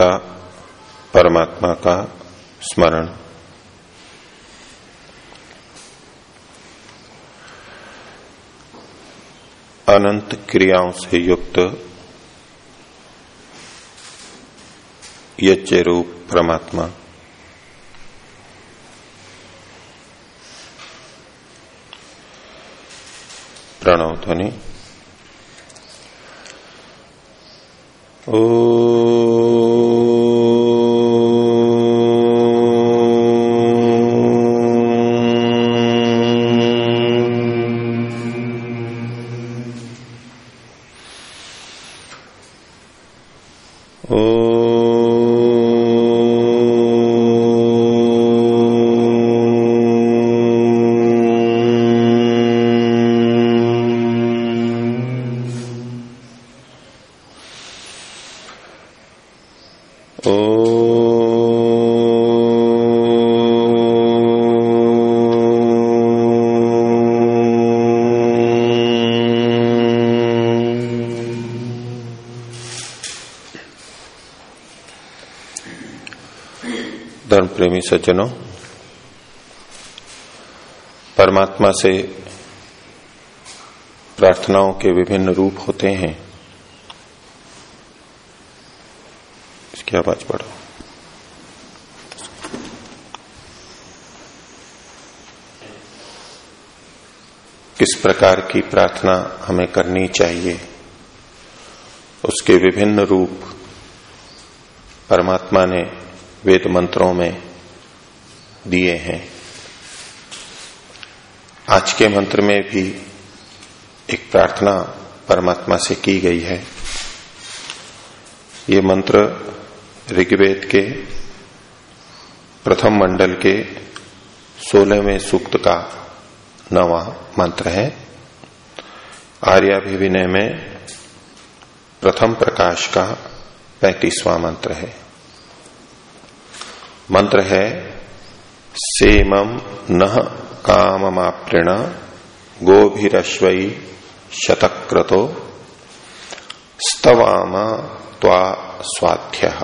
परमात्मा का स्मरण। अनंत क्रियाओं से युक्त यज्ञ रूप परमात्मा। प्रणव ध्वनि। ओ प्रेमी सज्जनों, परमात्मा से प्रार्थनाओं के विभिन्न रूप होते हैं। इसकी आवाज़ बढ़ो किस प्रकार की प्रार्थना हमें करनी चाहिए, उसके विभिन्न रूप परमात्मा ने वेद मंत्रों में दिए हैं। आज के मंत्र में भी एक प्रार्थना परमात्मा से की गई है। ये मंत्र ऋग्वेद के प्रथम मंडल के सोलहवें सूक्त का नवा मंत्र है। आर्याभिविनय में प्रथम प्रकाश का पैंतीसवां मंत्र है। मंत्र है सेमम न काम काममाप्रिण गोभिरश्वई शतक्रतो स्तवाम त्वा स्वाध्य।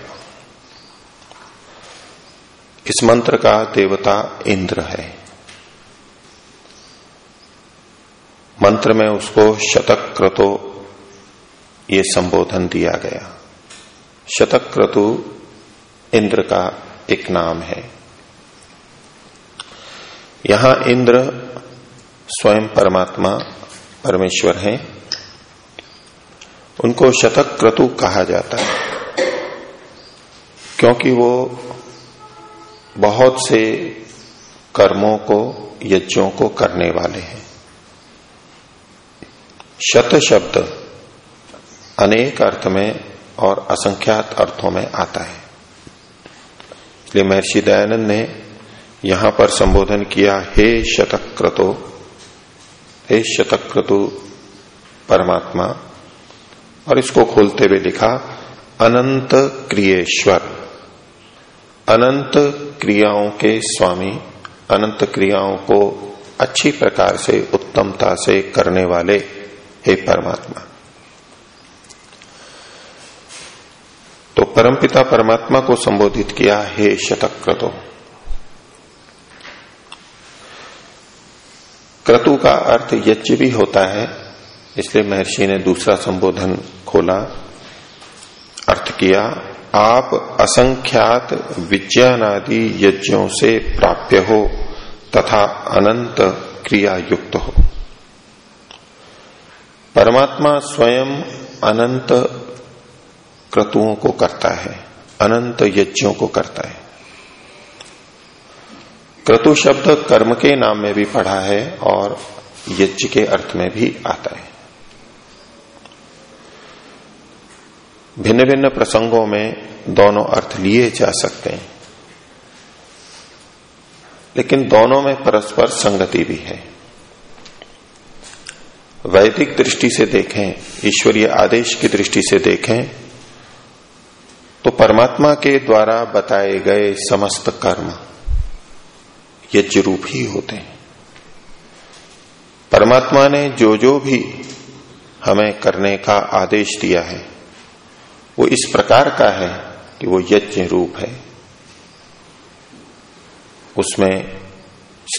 इस मंत्र का देवता इंद्र है। मंत्र में उसको शतक्रतो ये संबोधन दिया गया। शतक्रतु इंद्र का एक नाम है। यहाँ इंद्र स्वयं परमात्मा, परमेश्वर हैं। उनको शतक क्रतु कहा जाता है। क्योंकि वो बहुत से कर्मों को, यज्ञों को करने वाले हैं। शत शब्द अनेक अर्थ में और असंख्यात अर्थों में आता है। इसलिए महर्षि दयानंद ने यहाँ पर संबोधन किया, हे शतक्रतो, हे शतक्रतु परमात्मा। और इसको खोलते हुए लिखा, अनंत क्रियेश्वर, अनंत क्रियाओं के स्वामी, अनंत क्रियाओं को अच्छी प्रकार से, उत्तमता से करने वाले हे परमात्मा। तो परमपिता परमात्मा को संबोधित किया, हे शतक्रतो क्रतु का अर्थ यज्ञ भी होता है, इसलिए महर्षि ने दूसरा संबोधन खोला, अर्थ किया, आप असंख्यात विज्ञानादि यज्ञों से प्राप्य हो तथा अनंत क्रिया युक्त हो। परमात्मा स्वयं अनंत क्रतुओं को करता है, अनंत यज्ञों को करता है। क्रतु शब्द कर्म के नाम में भी पढ़ा है और यज्ञ के अर्थ में भी आता है। भिन्न भिन्न प्रसंगों में दोनों अर्थ लिए जा सकते हैं। लेकिन दोनों में परस्पर संगति भी है। वैदिक दृष्टि से देखें, ईश्वरीय आदेश की दृष्टि से देखें तो परमात्मा के द्वारा बताए गए समस्त कर्म यज्ञ रूप ही होते हैं। परमात्मा ने जो जो भी हमें करने का आदेश दिया है, वो इस प्रकार का है कि वो यज्ञ रूप है। उसमें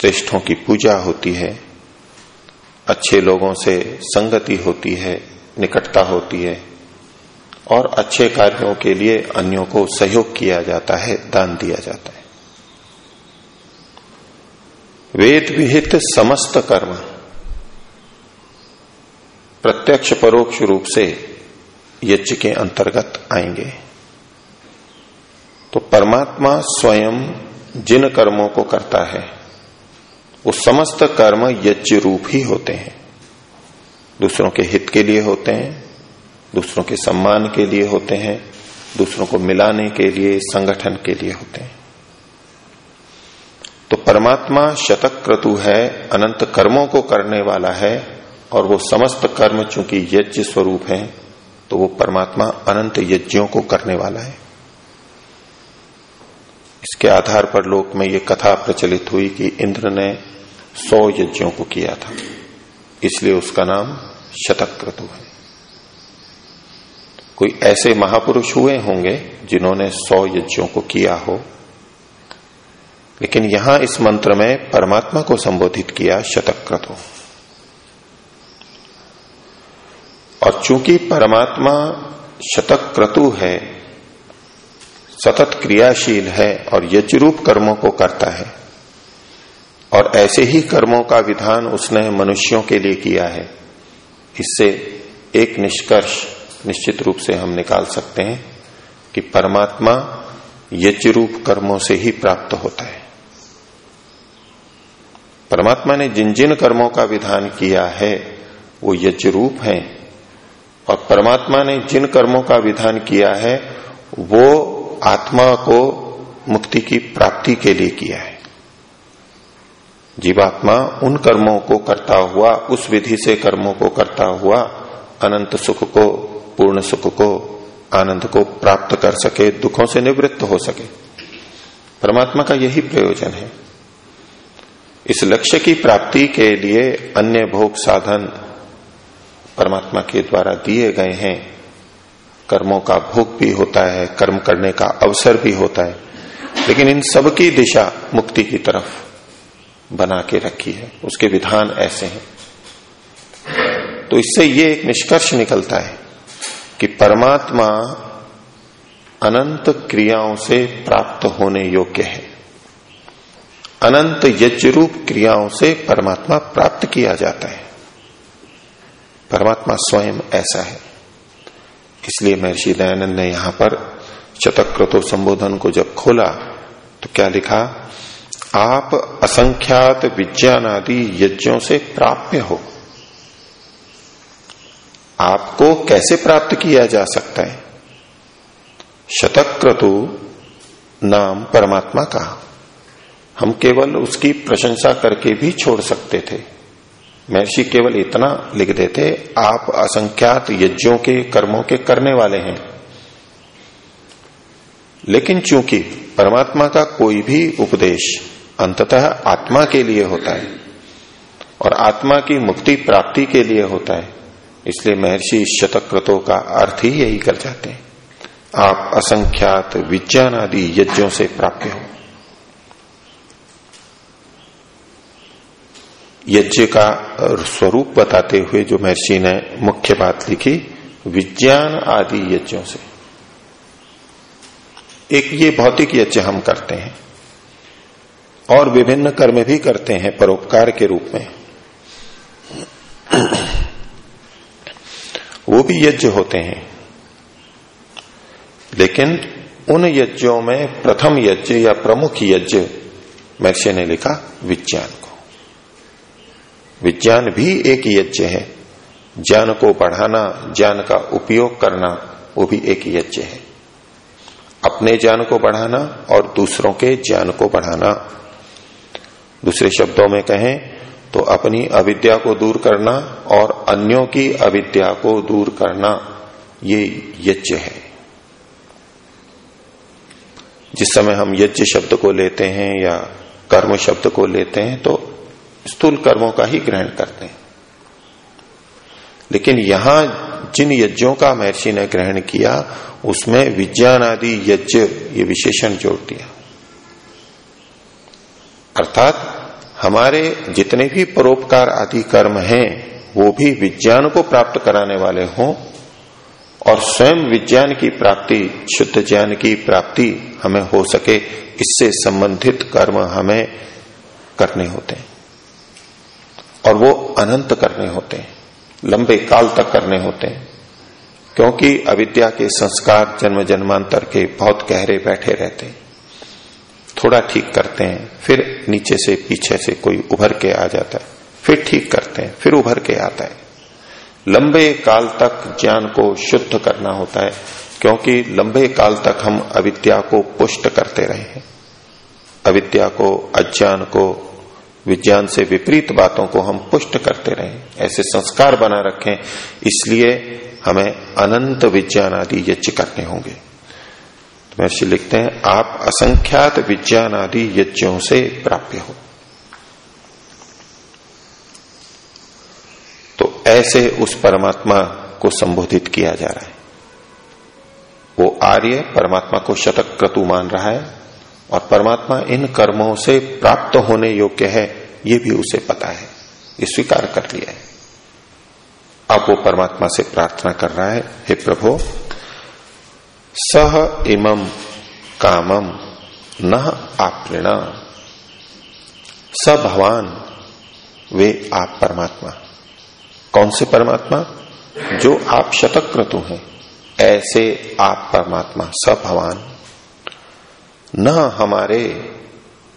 श्रेष्ठों की पूजा होती है, अच्छे लोगों से संगति होती है, निकटता होती है, और अच्छे कार्यों के लिए अन्यों को सहयोग किया जाता है, दान दिया जाता है। वेद विहित समस्त कर्म। प्रत्यक्ष परोक्ष रूप से यज्ञ के अंतर्गत आएँगे। तो परमात्मा स्वयं जिन कर्मों को करता है, वो समस्त कर्म यज्ञ रूप ही होते हैं। दूसरों के हित के लिए होते हैं, दूसरों के सम्मान के लिए होते हैं, दूसरों को मिलाने के लिए, संगठन के लिए होते हैं। तो परमात्मा शतक क्रतु है, अनंत कर्मों को करने वाला है, और वो समस्त कर्म चूँकि यज्ञ स्वरूप है तो वो परमात्मा अनंत यज्ञों को करने वाला है। इसके आधार पर लोक में ये कथा प्रचलित हुई कि इंद्र ने सौ यज्ञों को किया था, इसलिए उसका नाम शतक क्रतु है। कोई ऐसे महापुरुष हुए होंगे जिन्होंने सौ यज्ञों को किया हो लेकिन यहाँ इस मंत्र में परमात्मा को संबोधित किया शतक्रतु और चूँकि परमात्मा शतक्रतु है, सतत क्रियाशील है और यज्ञ रूप कर्मों को करता है, और ऐसे ही कर्मों का विधान उसने मनुष्यों के लिए किया है, इससे एक निष्कर्ष निश्चित रूप से हम निकाल सकते हैं कि परमात्मा यज्ञ रूप कर्मों से ही प्राप्त होता है। परमात्मा ने जिन जिन कर्मों का विधान किया है, वो यज्ञ रूप है। और परमात्मा ने जिन कर्मों का विधान किया है, वो आत्मा को मुक्ति की प्राप्ति के लिए किया है। जीवात्मा उन कर्मों को करता हुआ, उस विधि से कर्मों को करता हुआ, अनंत सुख को, पूर्ण सुख को, आनंद को प्राप्त कर सके, दुखों से निवृत्त हो सके। परमात्मा का यही प्रयोजन है। इस लक्ष्य की प्राप्ति के लिए अन्य भोग साधन परमात्मा के द्वारा दिए गए हैं। कर्मों का भोग भी होता है, कर्म करने का अवसर भी होता है। लेकिन इन सब की दिशा मुक्ति की तरफ़ बना के रखी है। उसके विधान ऐसे हैं। तो इससे ये एक निष्कर्ष निकलता है कि परमात्मा अनंत क्रियाओं से प्राप्त होने योग्य है। अनंत यज्ञ रूप क्रियाओं से परमात्मा प्राप्त किया जाता है। परमात्मा स्वयं ऐसा है। इसलिए महर्षि दयानंद ने यहाँ पर शतक्रतो संबोधन को जब खोला तो क्या लिखा? आप असंख्यात विज्ञान आदि यज्ञों से प्राप्य हो। आपको कैसे प्राप्त किया जा सकता है? शतक्रतु नाम परमात्मा का। हम केवल उसकी प्रशंसा करके भी छोड़ सकते थे। महर्षि केवल इतना लिख देते, आप असंख्यात यज्ञों के, कर्मों के करने वाले हैं। लेकिन चूँकि परमात्मा का कोई भी उपदेश अंततः आत्मा के लिए होता है और आत्मा की मुक्ति प्राप्ति के लिए होता है, इसलिए महर्षि शतक्रतों का अर्थ ही यही कर जाते हैं। आप असंख्यात विज्ञान आदि यज्ञों से प्राप्त हो। यज्ञ का स्वरूप बताते हुए जो महर्षि ने मुख्य बात लिखी, विज्ञान आदि यज्ञों से। एक ये भौतिक यज्ञ हम करते हैं और विभिन्न कर्म भी करते हैं परोपकार के रूप में। वो भी यज्ञ होते हैं। लेकिन उन यज्ञों में प्रथम यज्ञ या प्रमुख यज्ञ महर्षि ने लिखा, विज्ञान। विज्ञान भी एक यज्ञ है। ज्ञान को बढ़ाना, ज्ञान का उपयोग करना, वो भी एक यज्ञ है। अपने ज्ञान को बढ़ाना और दूसरों के ज्ञान को बढ़ाना। दूसरे शब्दों में कहें तो अपनी अविद्या को दूर करना और अन्यों की अविद्या को दूर करना, ये यज्ञ है। जिस समय हम यज्ञ शब्द को लेते हैं या कर्म शब्द को लेते हैं तो स्थूल कर्मों का ही ग्रहण करते हैं। लेकिन यहाँ जिन यज्ञों का महर्षि ने ग्रहण किया, उसमें विज्ञान आदि यज्ञ ये विशेषण जोड़ दिया। अर्थात हमारे जितने भी परोपकार आदि कर्म हैं, वो भी विज्ञान को प्राप्त कराने वाले हों, और स्वयं विज्ञान की प्राप्ति, शुद्ध ज्ञान की प्राप्ति हमें हो सके, इससे संबंधित कर्म हमें करने होते हैं। और वो अनंत करने होते हैं, लंबे काल तक करने होते हैं। क्योंकि अविद्या के संस्कार जन्म जन्मांतर के बहुत गहरे बैठे रहते हैं। थोड़ा ठीक करते हैं, फिर नीचे से पीछे से कोई उभर के आ जाता है, फिर ठीक करते हैं, फिर उभर के आता है। लंबे काल तक ज्ञान को शुद्ध करना होता है, क्योंकि लंबे काल तक हम अविद्या को पुष्ट करते रहे हैं। अविद्या को, अज्ञान को विज्ञान से विपरीत बातों को हम पुष्ट करते रहे, ऐसे संस्कार बना रखें, इसलिए हमें अनंत विज्ञान आदि यज्ञ करने होंगे। तो महर्षि लिखते हैं, आप असंख्यात विज्ञान आदि यज्ञों से प्राप्य हो। तो ऐसे उस परमात्मा को संबोधित किया जा रहा है। वो आर्य परमात्मा को शतक क्रतु मान रहा है। और परमात्मा इन कर्मों से प्राप्त होने योग्य है, ये भी उसे पता है। ये स्वीकार कर लिया है। अब वो परमात्मा से प्रार्थना कर रहा है, हे प्रभु, सह इमम कामम न आपृण स भगवान वे आप परमात्मा। कौन से परमात्मा? जो आप शतक्रतु हैं, ऐसे आप परमात्मा, स भगवान न हमारे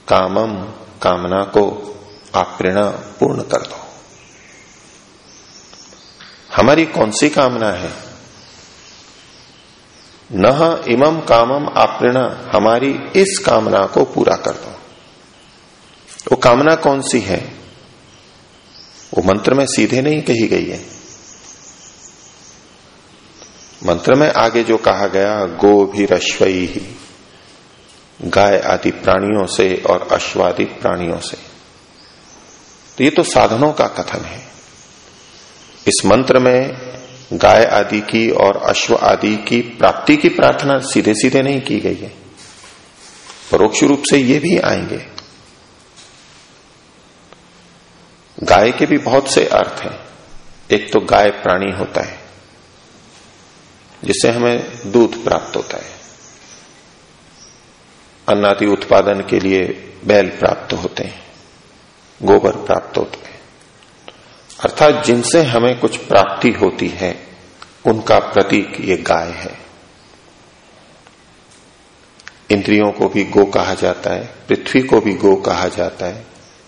कामम कामना को प्रेरणा पूर्ण कर दो। हमारी कौन सी कामना है? न इमम कामम प्रेरणा हमारी इस कामना को पूरा कर दो। वो कामना कौन सी है? वो मंत्र में सीधे नहीं कही गई है। मंत्र में आगे जो कहा गया गो भी रश्वई ही गाय आदि प्राणियों से और अश्वादि प्राणियों से। तो ये तो साधनों का कथन है। इस मंत्र में गाय आदि की और अश्व आदि की प्राप्ति की प्रार्थना सीधे सीधे नहीं की गई है। परोक्ष रूप से ये भी आएँगे। गाय के भी बहुत से अर्थ हैं। एक तो गाय प्राणी होता है, जिससे हमें दूध प्राप्त होता है। अन्नादि उत्पादन के लिए बैल प्राप्त होते हैं, गोबर प्राप्त होते हैं। अर्थात जिनसे हमें कुछ प्राप्ति होती है, उनका प्रतीक ये गाय है। इंद्रियों को भी गो कहा जाता है, पृथ्वी को भी गो कहा जाता है,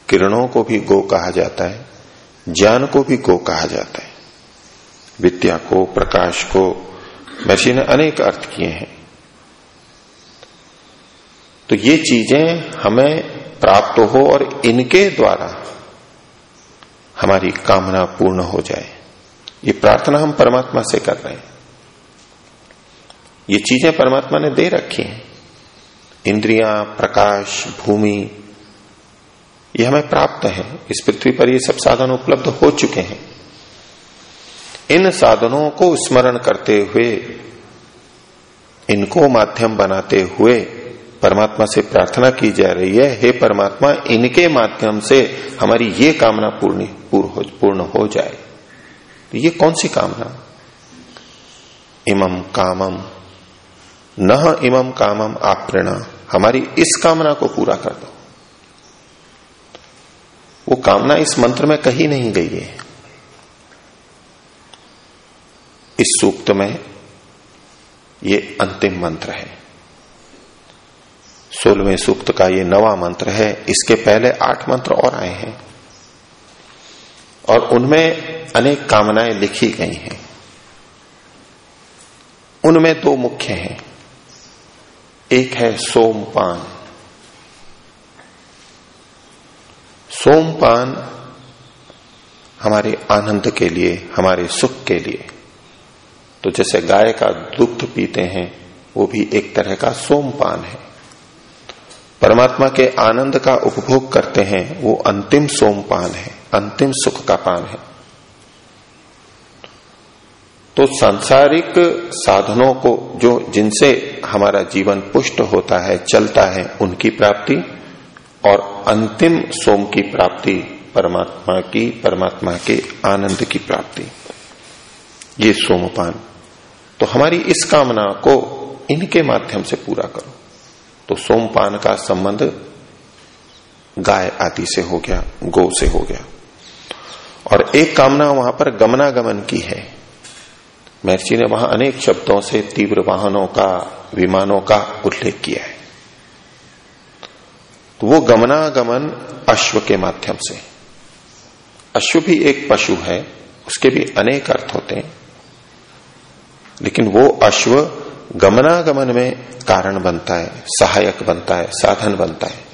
किरणों को भी गो कहा जाता है, ज्ञान को भी गो कहा जाता है। विद्या को, प्रकाश को महर्षि ने अनेक अर्थ किए हैं। तो ये चीज़ें हमें प्राप्त हो और इनके द्वारा हमारी कामना पूर्ण हो जाए। ये प्रार्थना हम परमात्मा से कर रहे हैं। ये चीज़ें परमात्मा ने दे रखी हैं। इंद्रियाँ, प्रकाश, भूमि, ये हमें प्राप्त है। इस पृथ्वी पर ये सब साधन उपलब्ध हो चुके हैं। इन साधनों को स्मरण करते हुए, इनको माध्यम बनाते हुए परमात्मा से प्रार्थना की जा रही है, हे परमात्मा, इनके माध्यम से हमारी ये कामना पूर्ण पूर्ण हो जाए। तो ये कौन सी कामना? इमम कामम न इमम कामम आप्रणा। हमारी इस कामना को पूरा कर दो। वो कामना इस मंत्र में कही नहीं गई है। इस सूक्त में ये अंतिम मंत्र है। सोलहवें सूक्त का ये नवा मंत्र है, इसके पहले आठ मंत्र और आए हैं। और उनमें अनेक कामनाएँ लिखी गई हैं। उनमें दो मुख्य हैं। एक है सोमपान। सोमपान हमारे आनंद के लिए, हमारे सुख के लिए। तो जैसे गाय का दुग्ध पीते हैं, वो भी एक तरह का सोमपान है। परमात्मा के आनंद का उपभोग करते हैं, वो अंतिम सोमपान है, अंतिम सुख का पान है। तो सांसारिक साधनों को जो जिनसे हमारा जीवन पुष्ट होता है, चलता है, उनकी प्राप्ति और अंतिम सोम की प्राप्ति, परमात्मा की, परमात्मा के आनंद की प्राप्ति, ये सोमपान। तो हमारी इस कामना को इनके माध्यम से पूरा करो। तो सोमपान का संबंध गाय आदि से हो गया, गौ से हो गया। और एक कामना वहाँ पर गमनागमन की है। महर्षि ने वहाँ अनेक शब्दों से तीव्र वाहनों का, विमानों का उल्लेख किया है। तो वो गमनागमन अश्व के माध्यम से। अश्व भी एक पशु है, उसके भी अनेक अर्थ होते हैं। लेकिन वो अश्व गमनागमन में कारण बनता है, सहायक बनता है, साधन बनता है।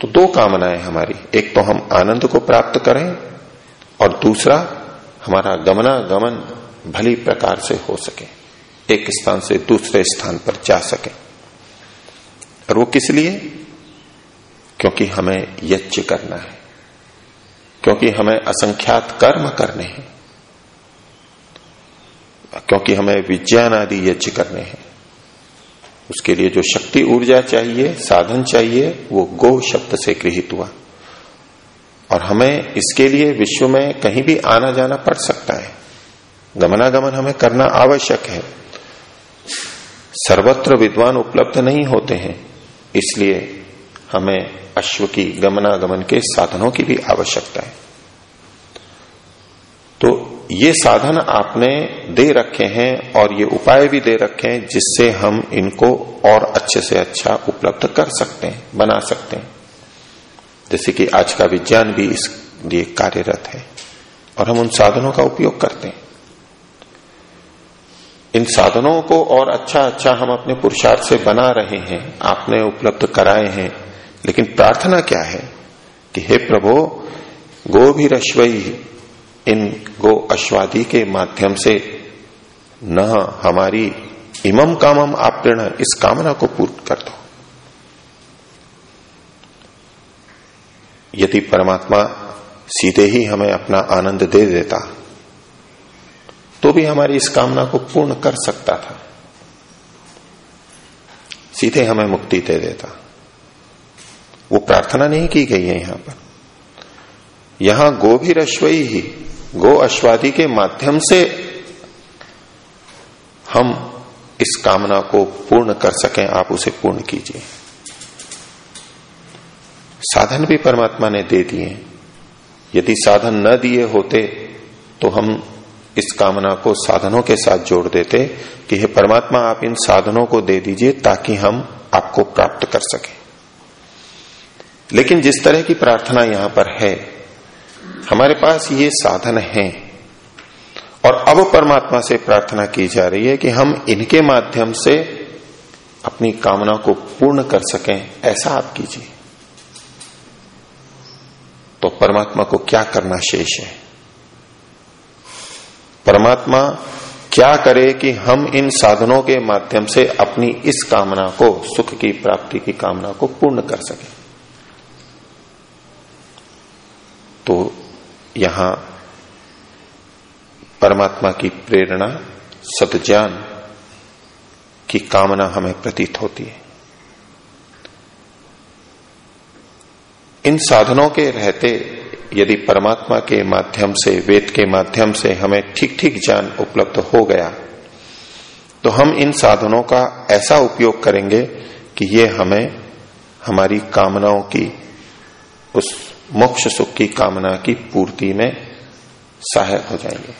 तो दो कामनाएँ हमारी, एक तो हम आनंद को प्राप्त करें और दूसरा हमारा गमनागमन भली प्रकार से हो सके, एक स्थान से दूसरे स्थान पर जा सके। और वो किस लिए? क्योंकि हमें यज्ञ करना है, क्योंकि हमें असंख्यात कर्म करने हैं। क्योंकि हमें विज्ञान आदि यज्ञ करने हैं। उसके लिए जो शक्ति ऊर्जा चाहिए, साधन चाहिए, वो गो शब्द से गृहित हुआ। और हमें इसके लिए विश्व में कहीं भी आना जाना पड़ सकता है। गमनागमन हमें करना आवश्यक है। सर्वत्र विद्वान उपलब्ध नहीं होते हैं, इसलिए हमें अश्व की गमनागमन के साधनों की भी आवश्यकता है। तो ये साधन आपने दे रखे हैं और ये उपाय भी दे रखे हैं जिससे हम इनको और अच्छे से अच्छा उपलब्ध कर सकते हैं, बना सकते हैं। जैसे कि आज का विज्ञान भी इस लिए कार्यरत है और हम उन साधनों का उपयोग करते हैं। इन साधनों को और अच्छा अच्छा हम अपने पुरुषार्थ से बना रहे हैं, आपने उपलब्ध कराए हैं, लेकिन प्रार्थना क्या है कि हे प्रभु गो भी रश्वई इन गो अश्वादी के माध्यम से न हमारी इमम कामम आप्रण इस कामना को पूर्ण कर दो। यदि परमात्मा सीधे ही हमें अपना आनंद दे देता तो भी हमारी इस कामना को पूर्ण कर सकता था। सीधे हमें मुक्ति दे देता। वो प्रार्थना नहीं की गई है यहाँ पर। यहाँ गो भी रश्वई ही गो अश्वादी के माध्यम से हम इस कामना को पूर्ण कर सकें, आप उसे पूर्ण कीजिए। साधन भी परमात्मा ने दे दिए। यदि साधन न दिए होते तो हम इस कामना को साधनों के साथ जोड़ देते कि हे परमात्मा, आप इन साधनों को दे दीजिए ताकि हम आपको प्राप्त कर सके। लेकिन जिस तरह की प्रार्थना यहाँ पर है हमारे पास ये साधन है। और अब परमात्मा से प्रार्थना की जा रही है कि हम इनके माध्यम से अपनी कामना को पूर्ण कर सकें, ऐसा आप कीजिए। तो परमात्मा को क्या करना शेष है? परमात्मा क्या करे कि हम इन साधनों के माध्यम से अपनी इस कामना को, सुख की प्राप्ति की कामना को पूर्ण कर सके? तो यहाँ परमात्मा की प्रेरणा, सतज्ञान की कामना हमें प्रतीत होती है। इन साधनों के रहते यदि परमात्मा के माध्यम से, वेद के माध्यम से हमें ठीक ठीक ज्ञान उपलब्ध हो गया तो हम इन साधनों का ऐसा उपयोग करेंगे कि ये हमें हमारी कामनाओं की उस मोक्ष सुख की कामना की पूर्ति में सहायक हो जाएँगे।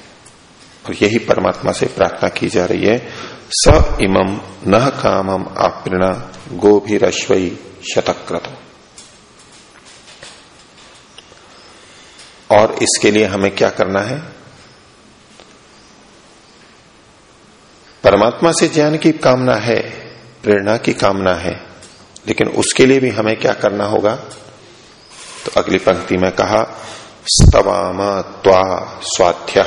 और यही परमात्मा से प्रार्थना की जा रही है, स इमम न कामम आप्रणा गोभिश्वई शतक्रत। और इसके लिए हमें क्या करना है? परमात्मा से ज्ञान की कामना है, प्रेरणा की कामना है, लेकिन उसके लिए भी हमें क्या करना होगा? तो अगली पंक्ति में कहा, स्तवाम त्वा स्वाध्य।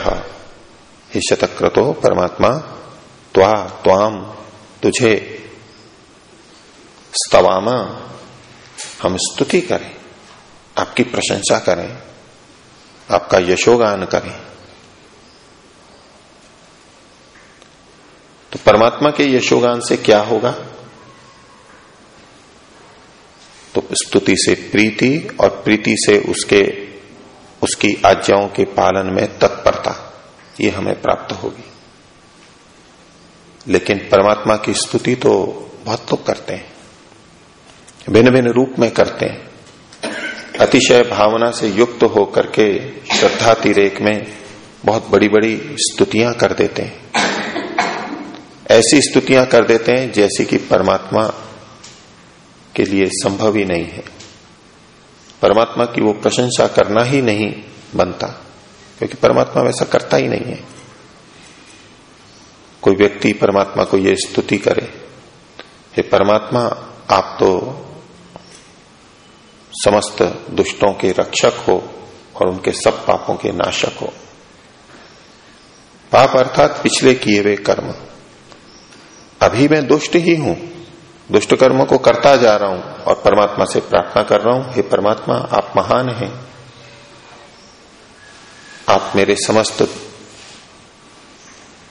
हे शतक्रतो परमात्मा, त्वा त्वाम तुझे। स्तवामा, हम स्तुति करें, आपकी प्रशंसा करें, आपका यशोगान करें। तो परमात्मा के यशोगान से क्या होगा? तो स्तुति से प्रीति और प्रीति से उसके, उसकी आज्ञाओं के पालन में तत्परता, ये हमें प्राप्त होगी। लेकिन परमात्मा की स्तुति तो बहुत लोग करते हैं। भिन्न भिन्न रूप में करते हैं। अतिशय भावना से युक्त होकर के श्रद्धा तिरेक में बहुत बड़ी बड़ी स्तुतियाँ कर देते हैं। ऐसी स्तुतियाँ कर देते हैं जैसी कि परमात्मा के लिए संभव ही नहीं है। परमात्मा की वो प्रशंसा करना ही नहीं बनता, क्योंकि परमात्मा वैसा करता ही नहीं है। कोई व्यक्ति परमात्मा को ये स्तुति करे, हे परमात्मा, आप तो समस्त दुष्टों के रक्षक हो और उनके सब पापों के नाशक हो। पाप अर्थात पिछले किए हुए कर्म। अभी मैं दुष्ट ही हूँ दुष्ट कर्म को करता जा रहा हूँ और परमात्मा से प्रार्थना कर रहा हूँ, हे परमात्मा, आप महान हैं। आप मेरे समस्त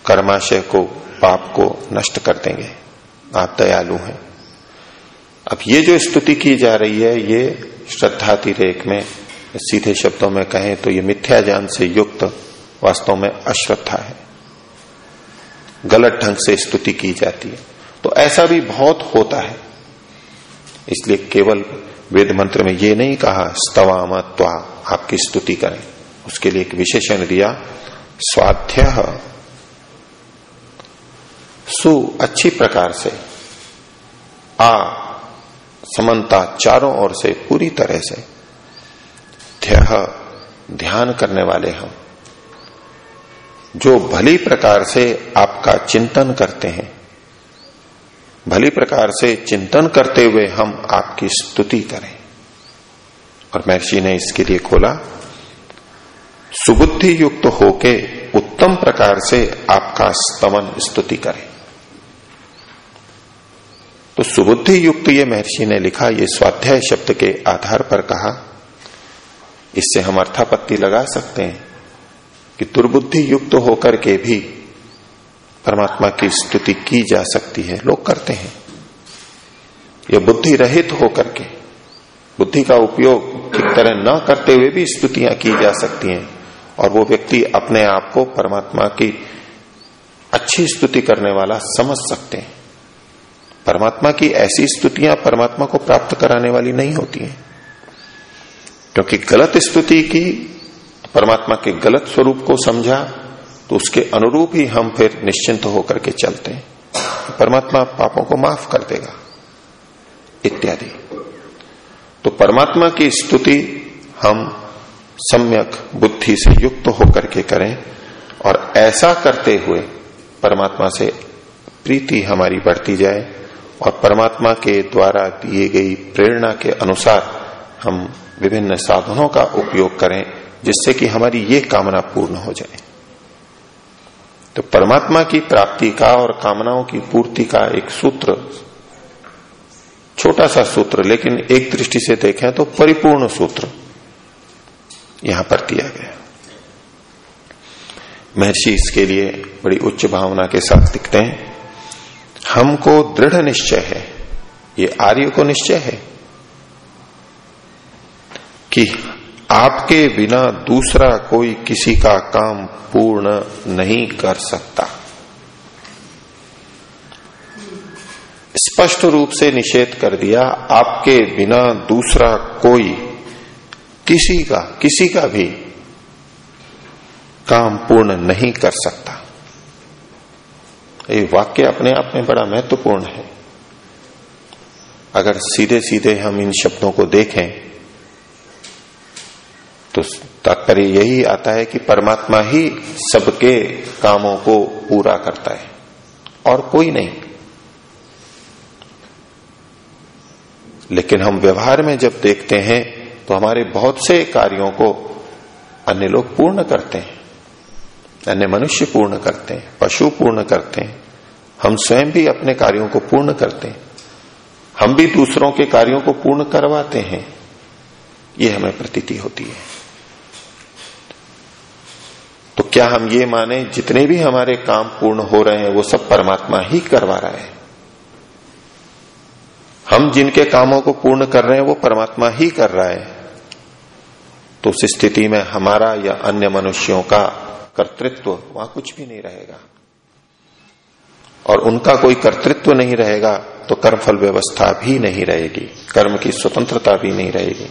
कर्माशय को, पाप को नष्ट कर देंगे। आप दयालु हैं। अब ये जो स्तुति की जा रही है, ये श्रद्धातिरेक में, सीधे शब्दों में कहें तो ये मिथ्या ज्ञान से युक्त, वास्तव में अश्रद्धा है। गलत ढंग से स्तुति की जाती है। तो ऐसा भी बहुत होता है। इसलिए केवल वेद मंत्र में ये नहीं कहा, स्तवाम त्वा, आपकी स्तुति करें। उसके लिए एक विशेषण दिया स्वाध्य सु, अच्छी प्रकार से। आ, समन्ता चारों ओर से, पूरी तरह से। ध्यान करने वाले हम जो भली प्रकार से आपका चिंतन करते हैं भली प्रकार से चिंतन करते हुए हम आपकी स्तुति करें। और महर्षि ने इसके लिए खोला सुबुद्धि युक्त होके उत्तम प्रकार से आपका स्तमन स्तुति करें। तो सुबुद्धि युक्त ये महर्षि ने लिखा, ये स्वाध्याय शब्द के आधार पर कहा, इससे हम अर्थापत्ति लगा सकते हैं कि दुर्बुद्धि युक्त होकर के भी परमात्मा की स्तुति की जा सकती है। लोग करते हैं। यह बुद्धि रहित होकर के, बुद्धि का उपयोग ठीक तरह न करते हुए भी स्तुतियाँ की जा सकती हैं और वो व्यक्ति अपने आप को परमात्मा की अच्छी स्तुति करने वाला समझ सकते हैं। परमात्मा की ऐसी स्तुतियाँ परमात्मा को प्राप्त कराने वाली नहीं होती हैं। क्योंकि गलत स्तुति की, परमात्मा के गलत स्वरूप को समझा तो उसके अनुरूप ही हम फिर निश्चिंत होकर के चलते हैं। परमात्मा पापों को माफ़ कर देगा, इत्यादि। तो परमात्मा की स्तुति हम सम्यक बुद्धि से युक्त होकर के करें और ऐसा करते हुए परमात्मा से प्रीति हमारी बढ़ती जाए और परमात्मा के द्वारा दिए गई प्रेरणा के अनुसार हम विभिन्न साधनों का उपयोग करें, जिससे कि हमारी ये कामना पूर्ण हो जाए। तो परमात्मा की प्राप्ति का और कामनाओं की पूर्ति का एक सूत्र, छोटा सा सूत्र, लेकिन एक दृष्टि से देखें तो परिपूर्ण सूत्र यहाँ पर दिया गया महर्षि इसके लिए बड़ी उच्च भावना के साथ लिखते हैं, हमको दृढ़ निश्चय है। ये आर्य को निश्चय है कि आपके बिना दूसरा कोई किसी का काम पूर्ण नहीं कर सकता। स्पष्ट रूप से निषेध कर दिया, आपके बिना दूसरा कोई किसी का किसी का भी काम पूर्ण नहीं कर सकता। ये वाक्य अपने आप में बड़ा महत्वपूर्ण है। अगर सीधे सीधे हम इन शब्दों को देखें तो तात्पर्य यही आता है कि परमात्मा ही सबके कामों को पूरा करता है, और कोई नहीं। लेकिन हम व्यवहार में जब देखते हैं तो हमारे बहुत से कार्यों को अन्य लोग पूर्ण करते हैं, अन्य मनुष्य पूर्ण करते हैं, पशु पूर्ण करते हैं, हम स्वयं भी अपने कार्यों को पूर्ण करते हैं, हम भी दूसरों के कार्यों को पूर्ण करवाते हैं, ये हमें प्रतीति होती है। तो क्या हम ये माने, जितने भी हमारे काम पूर्ण हो रहे हैं, वो सब परमात्मा ही करवा रहा है? हम जिनके कामों को पूर्ण कर रहे हैं, वो परमात्मा ही कर रहा है। तो उस स्थिति में हमारा या अन्य मनुष्यों का कर्तृत्व वहाँ कुछ भी नहीं रहेगा। और उनका कोई कर्तृत्व नहीं रहेगा तो कर्मफल व्यवस्था भी नहीं रहेगी, कर्म की स्वतंत्रता भी नहीं रहेगी।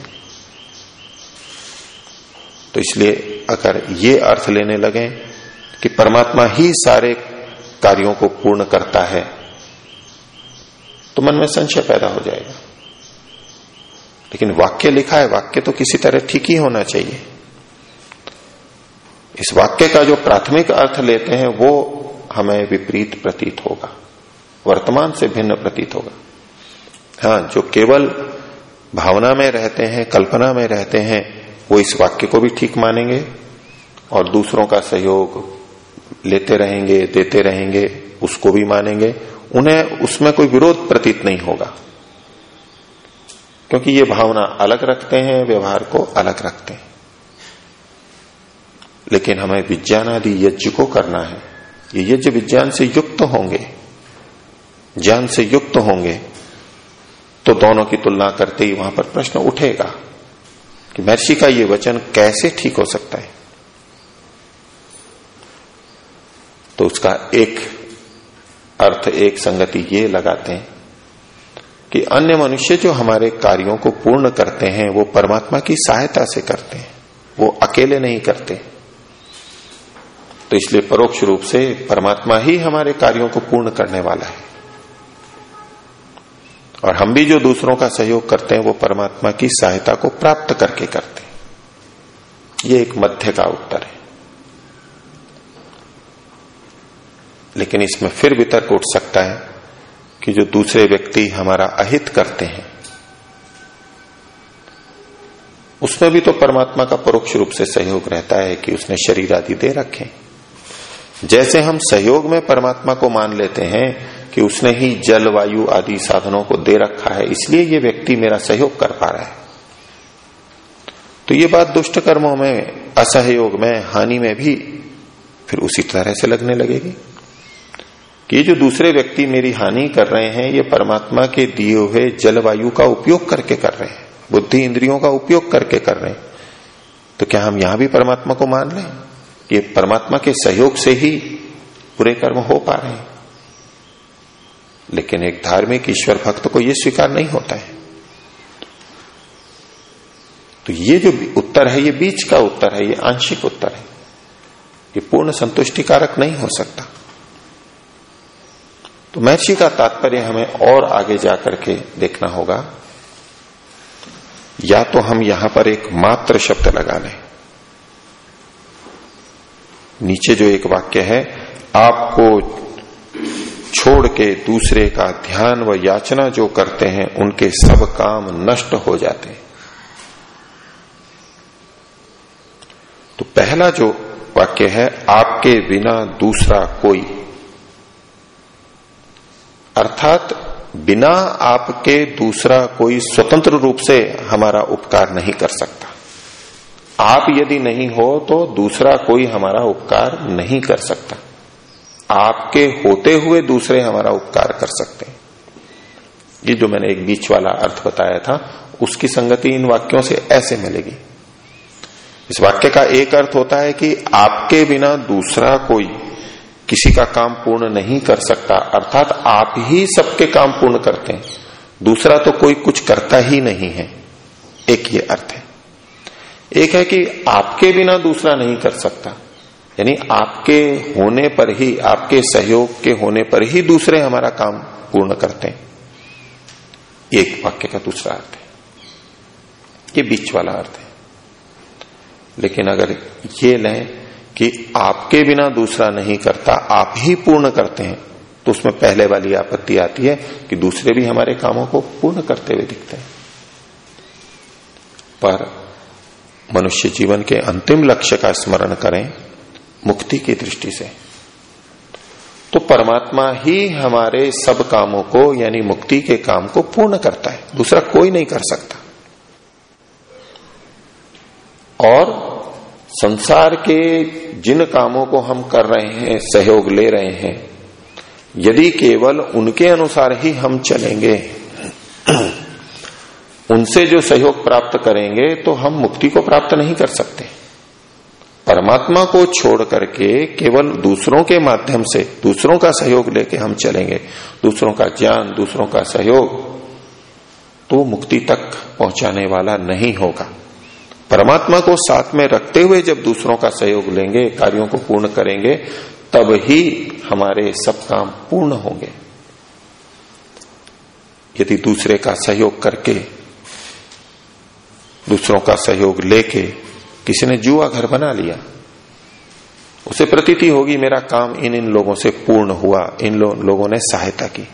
तो इसलिए अगर ये अर्थ लेने लगे कि परमात्मा ही सारे कार्यों को पूर्ण करता है तो मन में संशय पैदा हो जाएगा। लेकिन वाक्य लिखा है, वाक्य तो किसी तरह ठीक ही होना चाहिए। इस वाक्य का जो प्राथमिक अर्थ लेते हैं, वो हमें विपरीत प्रतीत होगा। वर्तमान से भिन्न प्रतीत होगा। हाँ जो केवल भावना में रहते हैं, कल्पना में रहते हैं, वो इस वाक्य को भी ठीक मानेंगे। और दूसरों का सहयोग लेते रहेंगे, देते रहेंगे, उसको भी मानेंगे, उन्हें उसमें कोई विरोध प्रतीत नहीं होगा। क्योंकि ये भावना अलग रखते हैं, व्यवहार को अलग रखते हैं। लेकिन हमें विज्ञान आदि यज्ञ को करना है। ये यज्ञ विज्ञान से युक्त होंगे, ज्ञान से युक्त होंगे तो दोनों की तुलना करते ही वहाँ पर प्रश्न उठेगा कि महर्षि का ये वचन कैसे ठीक हो सकता है? तो उसका एक अर्थ, एक संगति ये लगाते हैं कि अन्य मनुष्य जो हमारे कार्यों को पूर्ण करते हैं, वो परमात्मा की सहायता से करते हैं। वो अकेले नहीं करते। तो इसलिए परोक्ष रूप से परमात्मा ही हमारे कार्यों को पूर्ण करने वाला है। और हम भी जो दूसरों का सहयोग करते हैं, वो परमात्मा की सहायता को प्राप्त करके करते हैं। ये एक मध्य का उत्तर है। लेकिन इसमें फिर भी तर्क उठ सकता है कि जो दूसरे व्यक्ति हमारा अहित करते हैं, उसमें भी तो परमात्मा का परोक्ष रूप से सहयोग रहता है कि उसने शरीर आदि दे रखे। जैसे हम सहयोग में परमात्मा को मान लेते हैं कि उसने ही जल, वायु आदि साधनों को दे रखा है, इसलिए ये व्यक्ति मेरा सहयोग कर पा रहा है। तो ये बात दुष्ट कर्मों में, असहयोग में, हानि में भी फिर उसी तरह से लगने लगेगी। कि ये जो दूसरे व्यक्ति मेरी हानि कर रहे हैं, ये परमात्मा के दिए हुए जलवायु का उपयोग करके कर रहे हैं, बुद्धि इंद्रियों का उपयोग करके कर रहे हैं। तो क्या हम यहाँ भी परमात्मा को मान लें कि परमात्मा के सहयोग से ही पूरे कर्म हो पा रहे हैं? लेकिन एक धार्मिक ईश्वर भक्त को यह स्वीकार नहीं होता है। तो ये जो उत्तर है, ये बीच का उत्तर है, ये आंशिक उत्तर है। ये पूर्ण संतुष्टिकारक नहीं हो सकता। तो महर्षि का तात्पर्य हमें और आगे जाकर के देखना होगा। या तो हम यहाँ पर एक मात्र शब्द लगा लें। नीचे जो एक वाक्य है, आपको छोड़ के दूसरे का ध्यान व याचना जो करते हैं, उनके सब काम नष्ट हो जाते हैं। तो पहला जो वाक्य है, आपके बिना दूसरा कोई अर्थात बिना आपके दूसरा कोई स्वतंत्र रूप से हमारा उपकार नहीं कर सकता। आप यदि नहीं हो तो दूसरा कोई हमारा उपकार नहीं कर सकता। आपके होते हुए दूसरे हमारा उपकार कर सकते हैं। ये जो मैंने एक बीच वाला अर्थ बताया था, उसकी संगति इन वाक्यों से ऐसे मिलेगी। इस वाक्य का एक अर्थ होता है कि आपके बिना दूसरा कोई किसी का काम पूर्ण नहीं कर सकता, अर्थात आप ही सबके काम पूर्ण करते हैं। दूसरा तो कोई कुछ करता ही नहीं है। एक ये अर्थ है। एक है कि आपके बिना दूसरा नहीं कर सकता। यानी आपके होने पर ही, आपके सहयोग के होने पर ही दूसरे हमारा काम पूर्ण करते हैं। एक वाक्य का दूसरा अर्थ है। ये बीच वाला अर्थ है। लेकिन अगर ये लें कि आपके बिना दूसरा नहीं करता, आप ही पूर्ण करते हैं तो उसमें पहले वाली आपत्ति आती है कि दूसरे भी हमारे कामों को पूर्ण करते हुए दिखते हैं। पर मनुष्य जीवन के अंतिम लक्ष्य का स्मरण करें, मुक्ति की दृष्टि से। तो परमात्मा ही हमारे सब कामों को, यानी मुक्ति के काम को पूर्ण करता है, दूसरा कोई नहीं कर सकता। और संसार के जिन कामों को हम कर रहे हैं, सहयोग ले रहे हैं, यदि केवल उनके अनुसार ही हम चलेंगे, उनसे जो सहयोग प्राप्त करेंगे तो हम मुक्ति को प्राप्त नहीं कर सकते। परमात्मा को छोड़ करके केवल दूसरों के माध्यम से, दूसरों का सहयोग लेके हम चलेंगे, दूसरों का ज्ञान, दूसरों का सहयोग तो मुक्ति तक पहुँचाने वाला नहीं होगा। परमात्मा को साथ में रखते हुए जब दूसरों का सहयोग लेंगे कार्यों को पूर्ण करेंगे तब ही हमारे सब काम पूर्ण होंगे। यदि दूसरे का सहयोग करके दूसरों का सहयोग लेके किसी ने जुआ घर बना लिया उसे प्रतीति होगी मेरा काम इन इन लोगों से पूर्ण हुआ इन लो, लोगों ने सहायता की।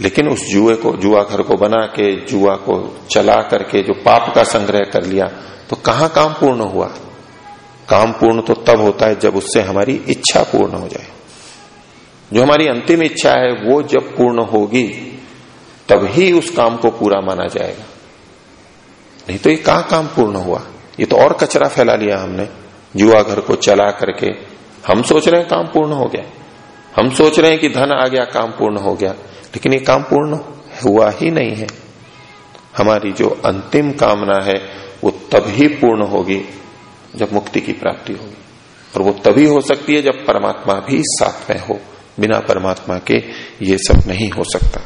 लेकिन उस जुए को, जुआ घर को बना के, जुआ को चला करके जो पाप का संग्रह कर लिया तो कहाँ काम पूर्ण हुआ? काम पूर्ण तो तब होता है जब उससे हमारी इच्छा पूर्ण हो जाए। जो हमारी अंतिम इच्छा है, वो जब पूर्ण होगी, तब ही उस काम को पूरा माना जाएगा। नहीं तो ये कहाँ काम पूर्ण हुआ? ये तो और कचरा फैला लिया हमने। जुआ घर को चला करके हम सोच रहे हैं काम पूर्ण हो गया। हम सोच रहे हैं कि धन आ गया, काम पूर्ण हो गया। लेकिन ये काम पूर्ण हुआ ही नहीं है। हमारी जो अंतिम कामना है, वो तभी पूर्ण होगी जब मुक्ति की प्राप्ति होगी। और वो तभी हो सकती है जब परमात्मा भी साथ में हो। बिना परमात्मा के ये सब नहीं हो सकता।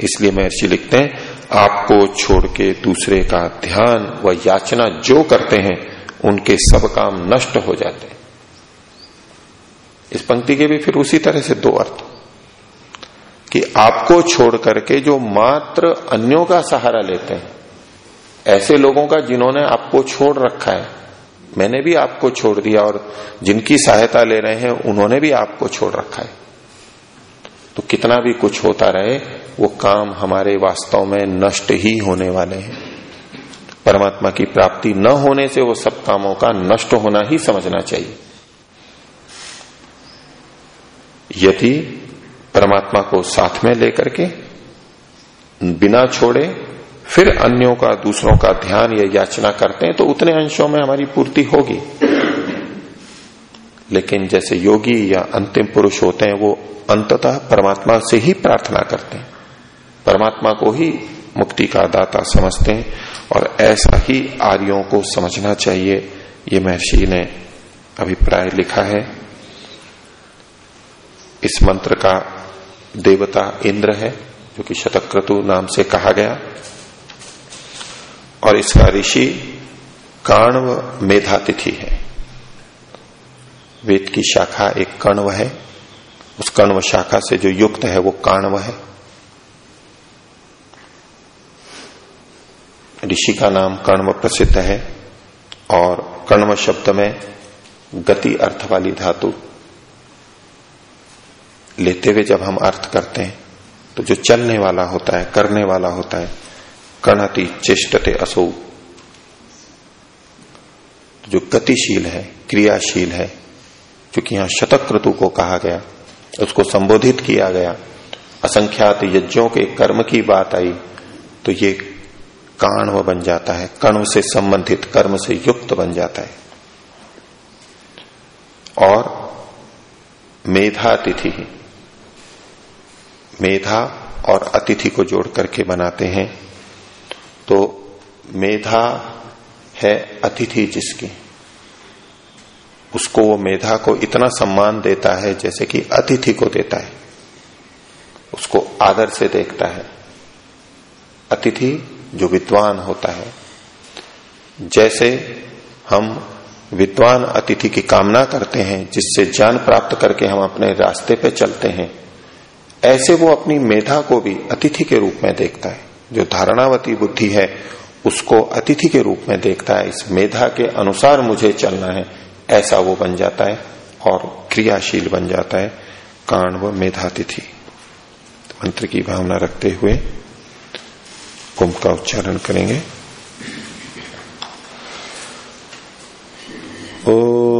इसलिए महर्षि लिखते हैं, आपको छोड़ के दूसरे का ध्यान व याचना जो करते हैं, उनके सब काम नष्ट हो जाते हैं। इस पंक्ति के भी फिर उसी तरह से दो अर्थ। कि आपको छोड़ करके जो मात्र अन्यों का सहारा लेते हैं, ऐसे लोगों का जिन्होंने आपको छोड़ रखा है, मैंने भी आपको छोड़ दिया और जिनकी सहायता ले रहे हैं, उन्होंने भी आपको छोड़ रखा है। तो कितना भी कुछ होता रहे, वो काम हमारे वास्तव में नष्ट ही होने वाले हैं। परमात्मा की प्राप्ति न होने से वो सब कामों का नष्ट होना ही समझना चाहिए। यदि परमात्मा को साथ में लेकर के, बिना छोड़े, फिर अन्यों का, दूसरों का ध्यान या याचना करते हैं तो उतने अंशों में हमारी पूर्ति होगी। लेकिन जैसे योगी या अंतिम पुरुष होते हैं, वो अंततः परमात्मा से ही प्रार्थना करते हैं। परमात्मा को ही मुक्ति का दाता समझते हैं, और ऐसा ही आर्यों को समझना चाहिए, ये महर्षि ने अभिप्राय लिखा है। इस मंत्र का देवता इंद्र है, जो कि शतक्रतु नाम से कहा गया। और इसका ऋषि काण्व मेधातिथि है। वेद की शाखा एक कर्णव है। उस कर्णव शाखा से जो युक्त है, वो काण्व है। ऋषि का नाम कर्णव प्रसिद्ध है। और कण्व शब्द में गति अर्थ वाली धातु लेते हुए जब हम अर्थ करते हैं तो जो चलने वाला होता है, करने वाला होता है, कणति चेष्टते असो। जो गतिशील है, क्रियाशील है, क्योंकि यहाँ शतक ऋतु को कहा गया, उसको संबोधित किया गया, असंख्यात यज्ञों के कर्म की बात आई तो ये काणव बन जाता है कण्व से संबंधित, कर्म से युक्त बन जाता है। और मेधा तिथि मेधा और अतिथि को जोड़ करके बनाते हैं। तो मेधा है अतिथि जिसकी। उसको वो मेधा को इतना सम्मान देता है जैसे कि अतिथि को देता है। उसको आदर से देखता है। अतिथि जो विद्वान होता है। जैसे हम विद्वान अतिथि की कामना करते हैं, जिससे ज्ञान प्राप्त करके हम अपने रास्ते पे चलते हैं ऐसे वो अपनी मेधा को भी अतिथि के रूप में देखता है। जो धारणावती बुद्धि है, उसको अतिथि के रूप में देखता है। इस मेधा के अनुसार मुझे चलना है। ऐसा वो बन जाता है और क्रियाशील बन जाता है। कारण व मेधातिथि। तो मंत्र की भावना रखते हुए कुंभ का उच्चारण करेंगे। ओ